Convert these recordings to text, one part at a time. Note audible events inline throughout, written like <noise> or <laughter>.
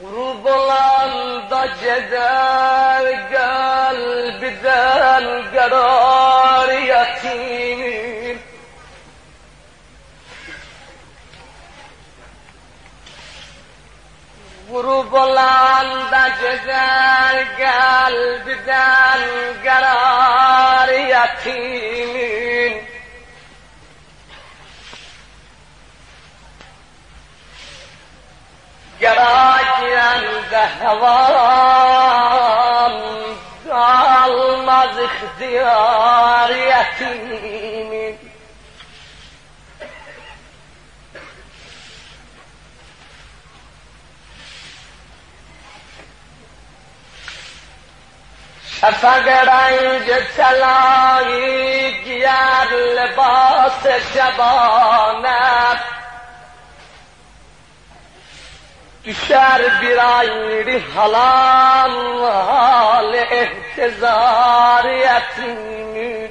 والظلام ضجدار قلبي ذا القرار يتيم والظلام ضجدار قلبي ذا القرار يتيم Gerçekten zehvam kalmaz ihtiyar yetimin شفق رنج تلایی گر لباس Düşer bir ayrı halam hal ihtizar yetimin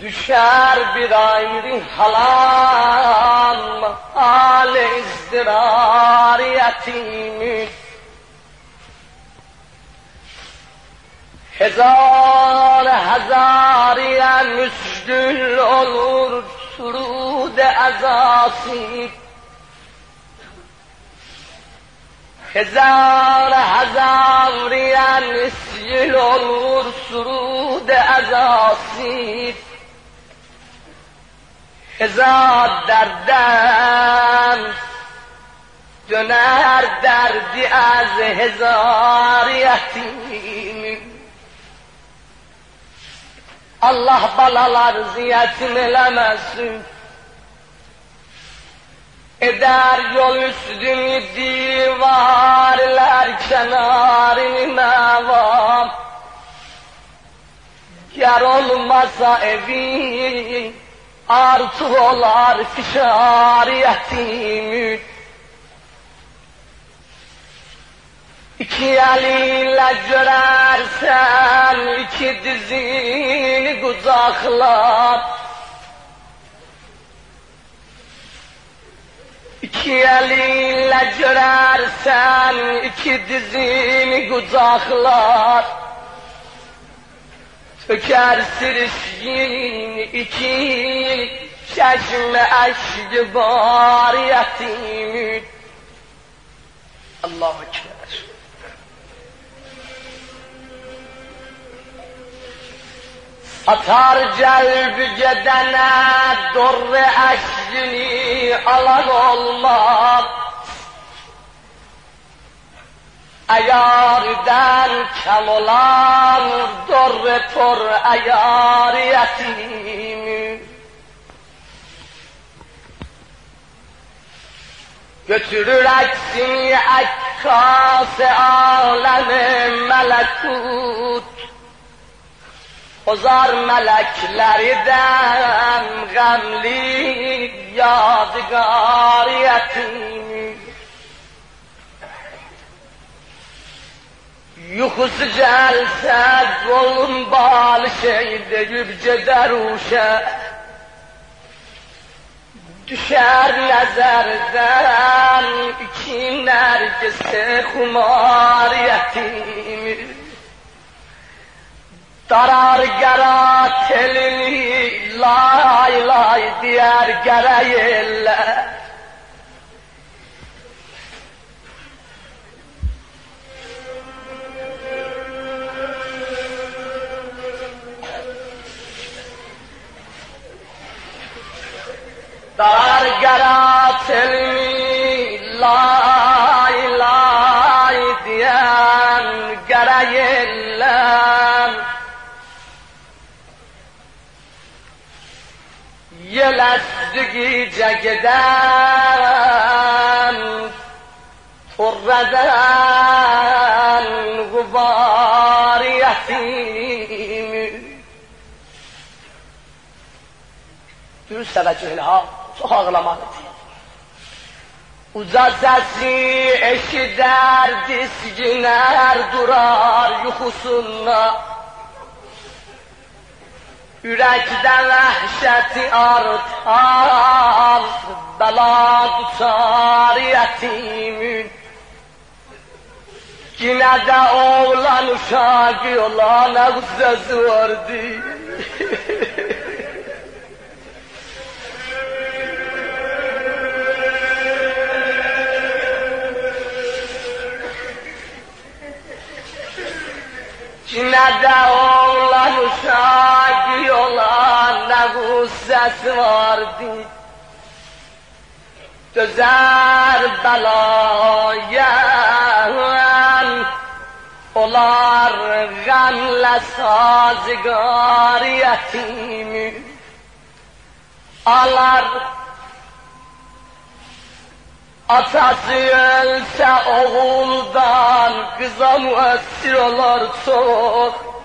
Düşer bir ayrı halam hal izdirar هزار هزاری مشکل olur سرود ازاسی هزار هزاری مسیل olur سرود ازاسی آسیب. هزار دردم دنر دردی از هزار یتیمی Allah balalar ziyetin eləməsin. Eder yol üstünü divarlar kenarını mevam. Yer olmasa evi artık olar fişar. İki eliyle görersen iki dizini kucaklar. İki eliyle görersen iki dizini kucaklar. Töker sirişkin iki çeşme eşk var yetimin. Allahu Ekber. Atar celb cedene dorre eşrini alan olmaz. Ayarden kem olan dorre tor ayar yetimi. Götürür eksini ekkase alemi melekut. Ozar meleklerden gamli yadigar yetim. Yuxusu gəlsə qolun balı şey deyib gedər uşa Düşər nəzərdən iki nərgisi xumar yetimi Darar gəra telini lay lay diyər gərək elə Darar gəra telini lay lay diyən gərək گلستگی جگدن تردن غباریتیم دوست در جهل ها تو خاقلمان دید اوزا زرزی اشی دردیس جنر درار یخوسن Yürekten vahşeti artar, bela tutar yetimin. Yine de oğlan uşağı yola ne güzel vardı. Yine de oğlan uşağı ne güzel vardı. Dözer belaya olar gamle sazgar yetimi alar Atası ölse oğuldan kıza müessir olur çok.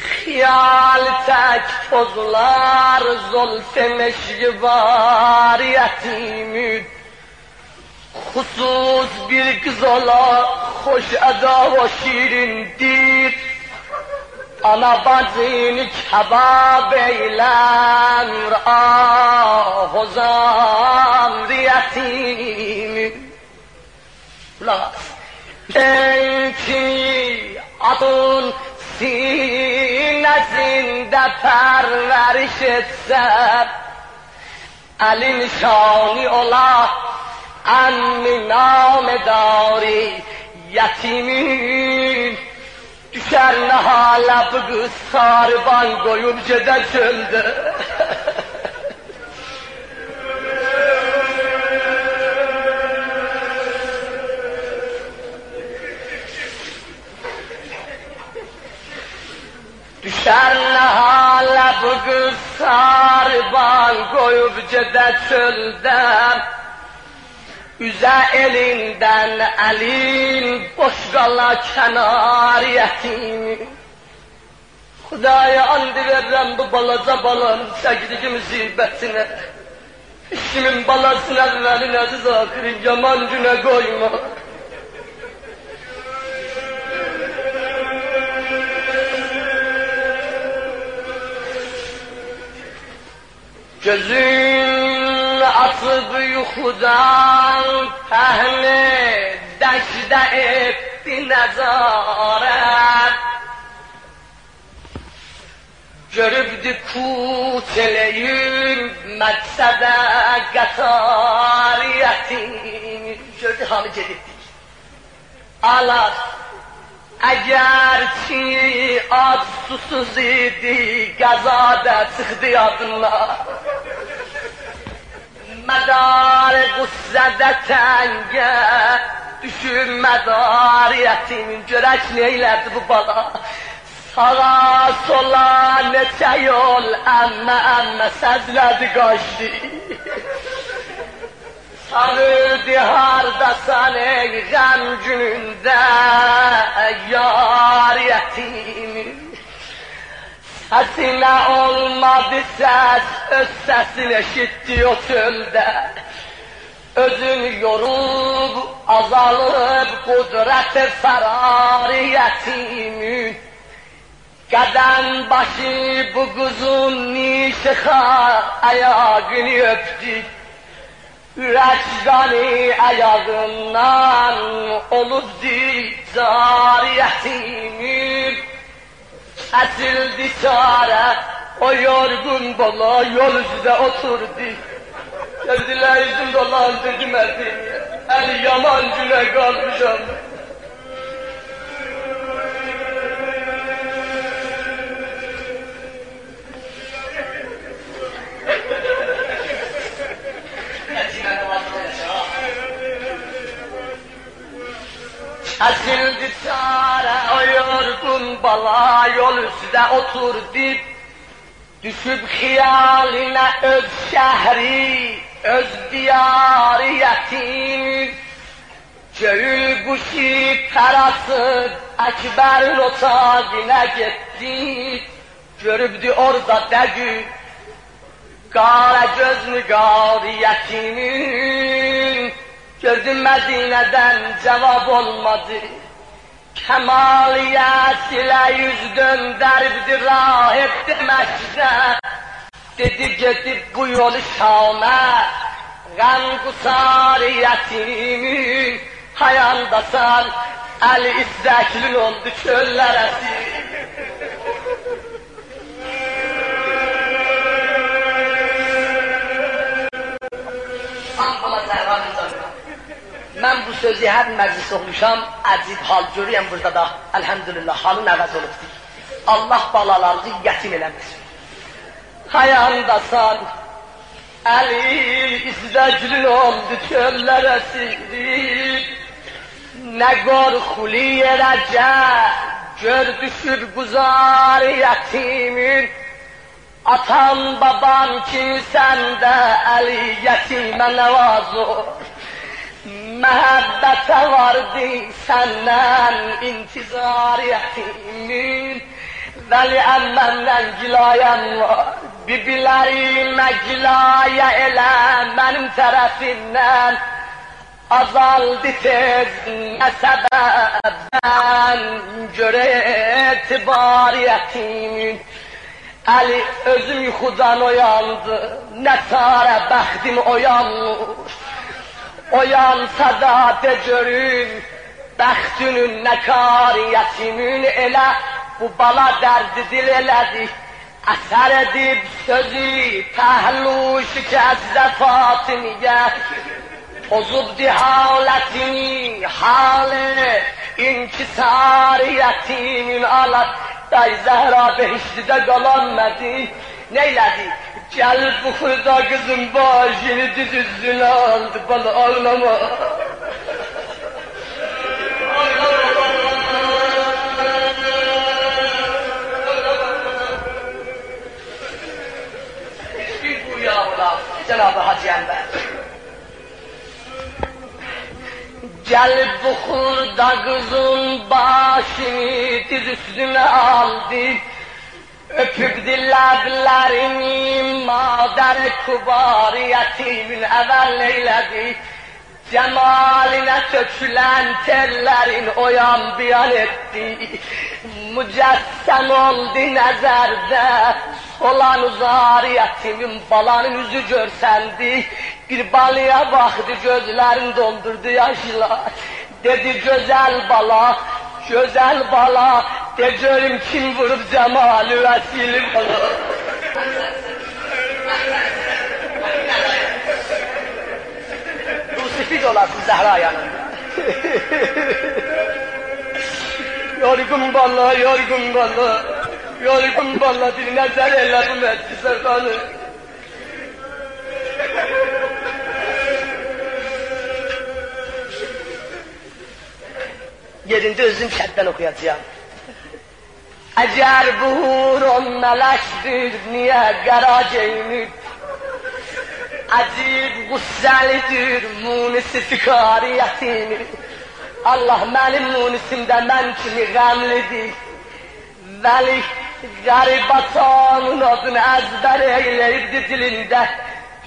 Hiyal tek pozlar zulfe meşribar yetimin. Husus bir kız ola hoş eda ve şirindir. Ana bacını kebab eylemr ah o zamriyetimi. Kulak Sen ki adın sinesinde perveriş etse elin şani ola emmi namedari yetimin Düşer ne hala bu kız sarban koyup ceder çölde. Hala bu kız sarban koyup ceder çölde. Üze elinden elin boş kala kenar yetim. Hudaya and verem bu balaca balanın sevgili musibetine. İşimin balasına evvelin aziz ahirin yaman güne koyma. Gözün atıp yuhudan pehne deşde etti nezaret. Görübdü kuteleyin meksede gatariyetin. Gördü hamı gedittik. Alar eğer ki ad susuz idi, gazada çıktı yadınlar. Medar gussede tenge, düşün medar yetimin, görək neylədi bu bala. Sağa sola neçə yol, əmmə əmmə səzlədi qaçdı. Sarıldı hardasan ey gəm günündə, yar yetimin. Sesine olmadı ses, öz sesini eşitti o çölde. Özün yorulub, azalıb, kudret-i ferari yetimin. Qədəm başı bu quzun nişixa ayağını. Ürək qanı ayağından olubdu cariyetimin. Kesildi çare, o yorgun bala yol üstüne oturdu. Geldiler yüzüm dolandırdı Medine'ye, el yaman güne kalmışam. Kesildi çare o yorgun bala yol üstüne oturdu. Düşüp hiyaline öz şehri, öz diyarı yetim. Göğül kuşu perası ekber otağına gitti. Görübdü orada degü, kara göz nigari yetimin. Gördüm Medine'den cevap olmadı. Kemaliyet ile yüz döndürdü rahip demekte. Dedi gidip bu yolu Şam'a, gam kusar yetimin hayandasan, el isteklin oldu çöllere <laughs> Ben bu sözü her meclis oxumuşam, əcib hal görüyəm burada da, elhamdülillah, halın əvəz olubdur. Allah balalarını yetim eləməsin. Hayandasan, əli izləclin oldu çöllərə sildi. Nə qorxuli yerəcə, gör düşür quzar yetimin. Atam, babam kimsən də, əli yetimə nəvazor. Mehabbete vardı senden intizar yetimin Veli emmemden gilayem var Bibilerime gilaya ele benim tarafından Azaldı tez ne sebepten göre etibar yetimin Ali özüm yuxudan oyandı, ne çare bəxtim oyanmış Oyansa da de görün, bəxtünün nəkariyətimin elə bu bala dərdi dil elədi. Əsər edib sözü pəhlu şikəzdə Fatimiyə. Pozubdi halətini, halı, inkisariyetimin alat. Day Zəhra behiştidə qalanmədi. Neylədi? Gel bu kurda kızım başını düz üstüne aldı bana ağlama. Cenab-ı Hacı Enver. Gel bu kurda kızın başını diz üstüne aldı. Öpüp dillerlerini mader kubar yetimin evvel eyledi. Cemaline tökülen tellerin oyan biyan etti. Mücessem oldu nezerde. Olan uzar yetimin balanın yüzü görsendi. Bir balıya baktı gözlerin doldurdu yaşlar. Dedi güzel bala, güzel bala, de görüm kim vurup cemali vesili bala. Rusifik olasın Zehra yanında. yorgun balla, yorgun balla, yorgun balla bir nazar elle bu meclise Yerinde özüm şertten okuyacağım. Eğer buhurun meleştir niye garaceyini Acib gusselidir munisi fikariyetini Allah benim munisimde men kimi gamlidir Veli garibatanın adını ezber eyleyirdi dilinde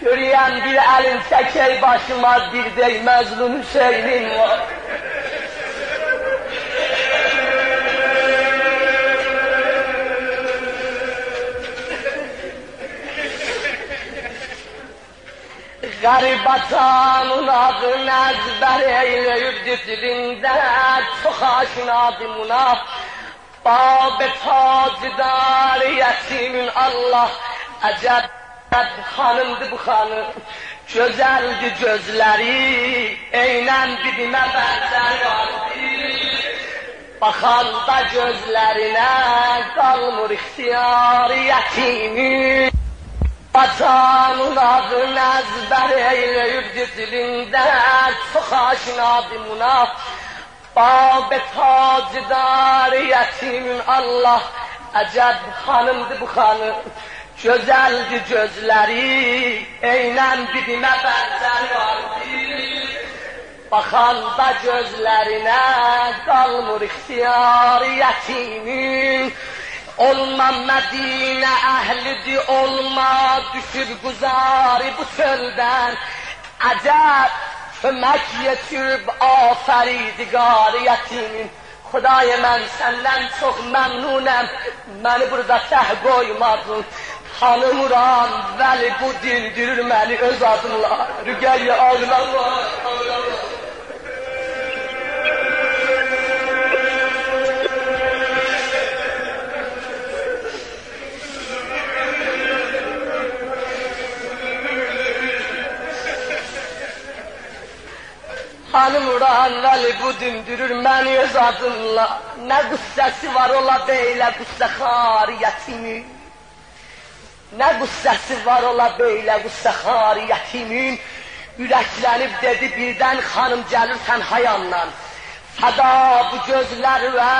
Görüyen bir elin çekey başıma bir dey mezlum Hüseyin'in var Garibatanın adını ezber eyleyip dilinde çok aşinadım ona. Bab-ı tacdar yetimin Allah acep hanımdı bu hanım. Güzeldi gözleri, eynen dibime benzer vardı. Bakan da gözlerine kalmır ihtiyar yetimin. Vatanın adını ezber eyleyip dilinde çok aşinadım ona. Bab-ı tacdar yetimin Allah acep hanımdı bu hanım. Güzeldi gözleri, eynen dibime benzer vardı. Bakan da gözlerine kalmır ihtiyar yetimin. Olma Medine ehlidi olma düşür guzari bu çölden. Acep kömek yetib aferidigar yetimin. Xudaya mən səndən çox məmnunəm, məni burada təh qoymadın. Tanımıram, vəli bu dindirir məni öz adınla. Rügəyə ağlama, ağlama. Tanımıram vəli bu dindirir məni öz adınla. Nə qüssəsi var ola beylə qüssə xariyyətimin. Nə qüssəsi var ola beylə qüssə xariyyətimin. Ürəklənib dedi birdən xanım gəlir tənhayanla. Fəda bu gözlər və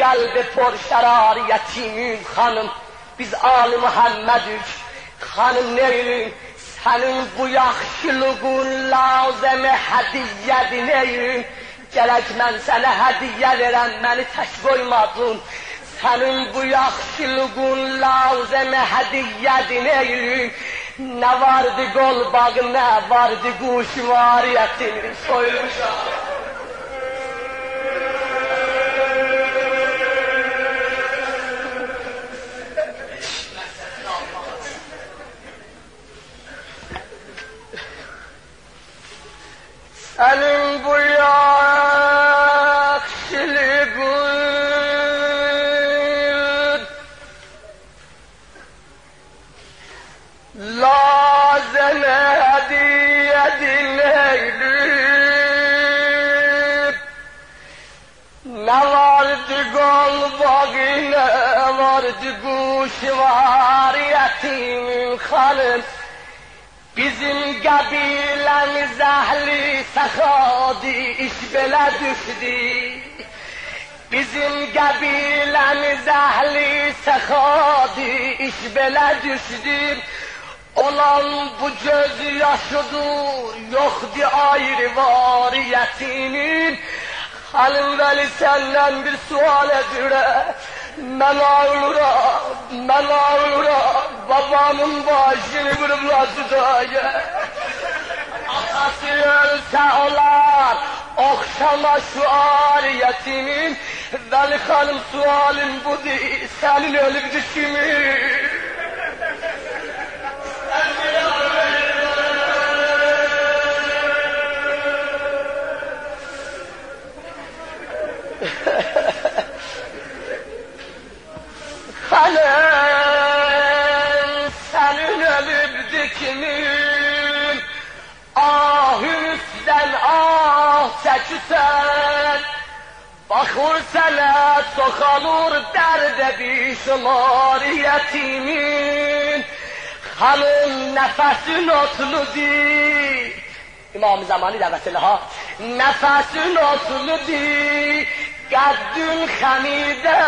qəlbi por şərariyyətimin xanım. Biz Ali Muhammedik. Xanım neylim? Sənin bu yaxşılığın lazımı hədiyyədir? Gərək mən sənə hədiyyə verəm, məni tək qoymadın. Sənin bu yaxşılığın lazımı hədiyyədir? Nə vardı qol bağı, nə vardı quş variyyətini soyulmuşam. Senin bu yakşılığın lazene hediyedin eylül Ne vardı gol bağı ne vardı kuş var yetimin hanım Bizim kabilemiz ehli sahadi iş bela düştü. Bizim kabilemiz ehli sahadi iş bela düştü. Olan bu göz yaşıdır, yoktu ayrı variyetinin. Halim veli senden bir sual edirəm. Mən ağlıram, mən ağlıram, babamın başını vurublar tudaya. Atası ölsə olar, oxşama şu ariyetimin. Veli xanım sualim budur, sənin ölüb düşümün. <laughs> Hanım senin ölüp dikimin sen Bakır sene sokalur derde bişlar yetimin Hanım nefesin otludur İmam Zamani در وسیله ها nefesin otludur Qəddün xəmidə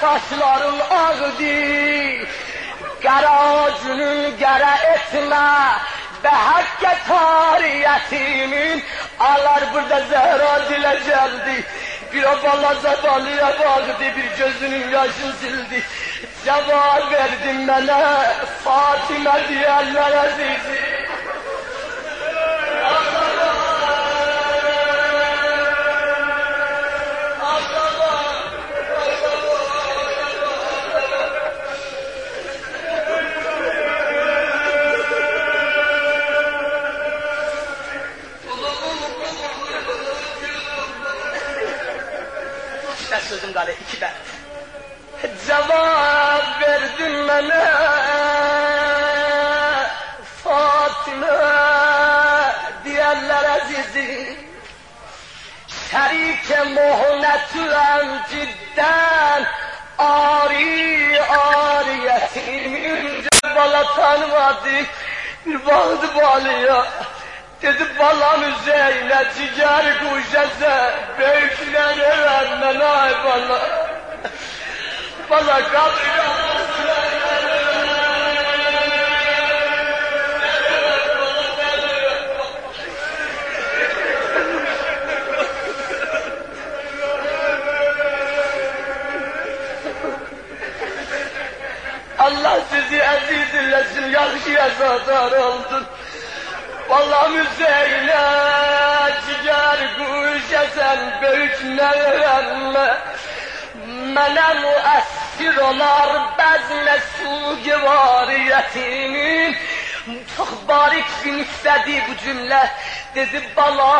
saçların ağdır Qaracının qara etmə Bəhəkkə tariyyətimin Ağlar burada Zəhra dilə gəldi Bir o balaca balıya bağdı Bir gözünün yaşını sildi. Cevap verdin Fatimə deyərlər əzizi Beş sözüm kaldı, iki ben. Cevap verdin bana Fatıma diyenler azizim. Şerike muhnetüem cidden Ari ariyetimin Bala tanımadı Bir baktı balıya Dedi balam üzerine ciğer kuşası Büyüklere vermen ay bala Bala <laughs> kalk <laughs> Allah sizi aziz eylesin, yakşı yazadar oldun. Vallahi müzeyle ciger guşesen büyük nerenme Mənə müəssir olar bəzmə sugivariyetimin Çox barik bir istədi bu cümlə Dedi bala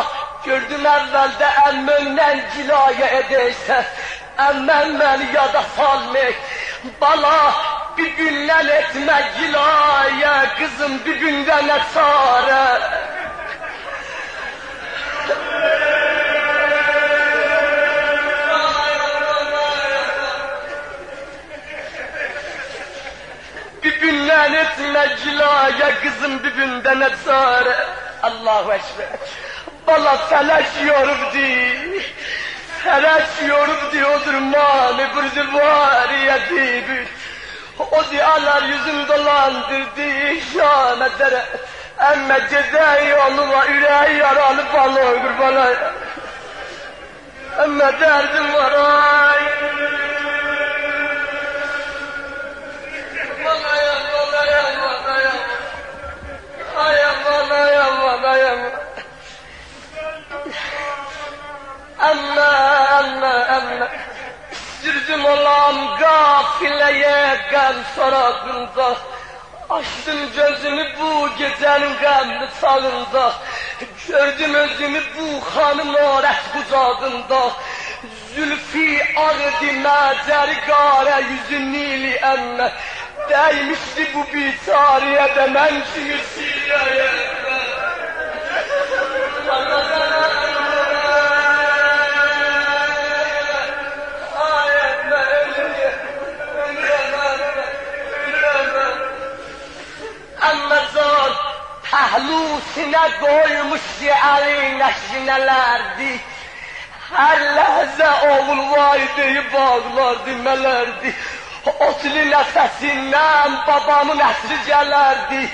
gördüm əvvəldə əmmimdən cilayə edəysən Əmməm məni yada salmək Bala bir gündən etmə gilayə Qızım bir gündən nə çarə Bir gündən etmə cilaya kızım bir gündən çare. Allahu Ekber. Bala felek yorubdi. Felek yorubdi odur mani bir variyeti bir. O diyalar yüzüm dolandırdı şahane dere. Emme cezayı yoluma yüreği yaralı bana kurbana. Emme derdim var ay. Ay aman ay aman ay aman. Amma amma amma. Sürdüm olam gafileye gam sorabında. Açtım gözümü bu gecenin gamlı sağında. Gördüm özümü bu hanım oret kucağında. Zülfi ağdı mezergare yüzü nili emme. Değmişti bu bitareye de men siyeye. Amma pəhlusine koymuş şiari neşrinelerdi. Her lehze oğul vay deyip bağlardı melerdi. Otlu nefesinden babamın əsri gələrdi.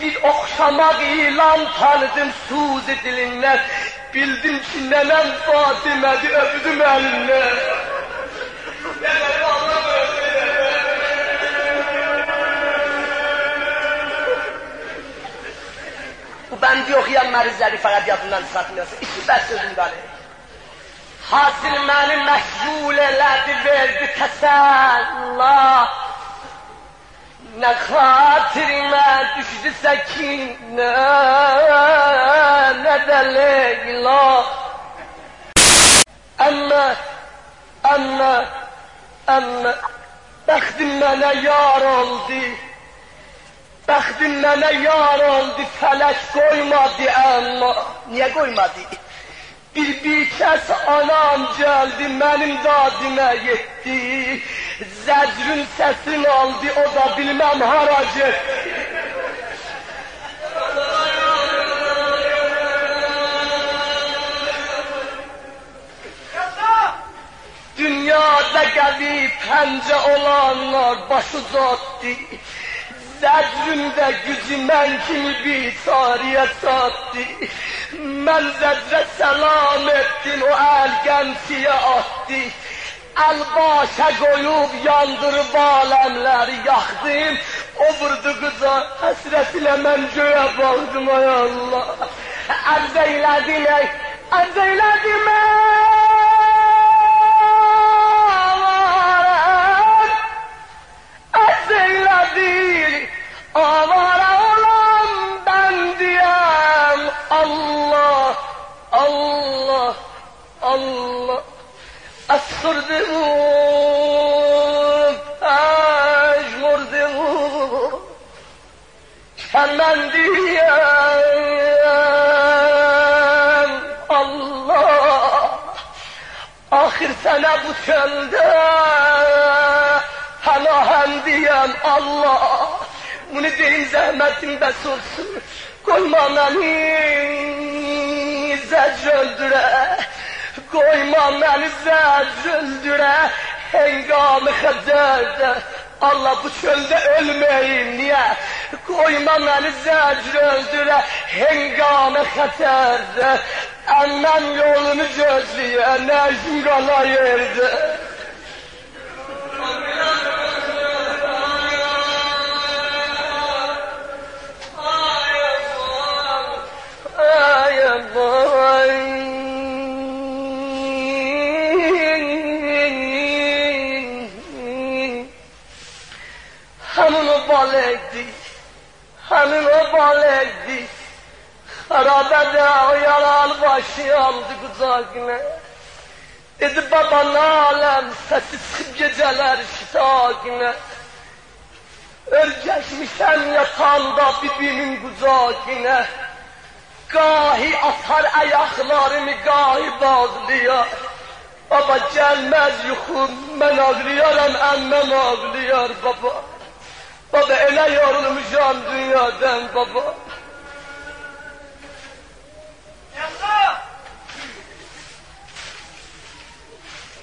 Bir oxşamaq ilan tanıdım suz dilindən. Bildim ki nənəm Fatimədi öpdüm əlindən. Bu bəndi oxuyan mərizləri fəqət yadından çıxartmıyorsun. İki bəs sözüm qalır. Hasıl məni məşğul elədi, verdi təsəlla. Nə xatirimə düşdü səkinə, nə də Leyla. Əmmə, əmmə, əmmə, bəxtim mənə yar oldu. Bəxtim mənə yar oldu, fələk qoymadı əmma. Niyə qoymadı? Bir bir kəs anam gəldi, mənim dadimə yetdi. Zəcrün səsini aldı, o da bilməm hara getdi. Dünyada gəlib pəncə olanlar başı uzatdı. Zəcründə gücü mən kimi bir tariyə çatdı. Mən zədrə səlam etdim, o əl gəmsiyə atdı. Əl başa qoyub yandırıb aləmləri yaxdım. O vurdu qıza, həsrət ilə mən göyə baxdım, ay Allah. Ərz eylədin, ey, ərz eylədin, Ərz eylədin, avara olan ben diyem Allah, Allah, Allah. Asırdım, mecburdım. Sen ben diyem Allah. Ahir sana bu çölde Halahem diyem Allah Bunu deyin zahmetin bes olsun Koyma beni zecr öldüre Koyma beni zecr öldüre Hengamı xəcərdə Allah bu çöldə ölməyim niyə? Koyma məni zəcr öldürə Hengamı xətərdə Əmməm yolunu gözləyə hanımı bal etdi, hanımı bal etdi. Harabede oyalan başı yandı kucağına. Dedi baba ne alem sesi sık geceler şitağına. Örgeçmişem yatağında bibimin kucağına. Gahi atar ayaqlarımı, gahi bağlayar. Baba gelmez yuxum, mən ağlayaram, əmməm ağlayar baba. Baba elə yorulmuşam dünyadan baba.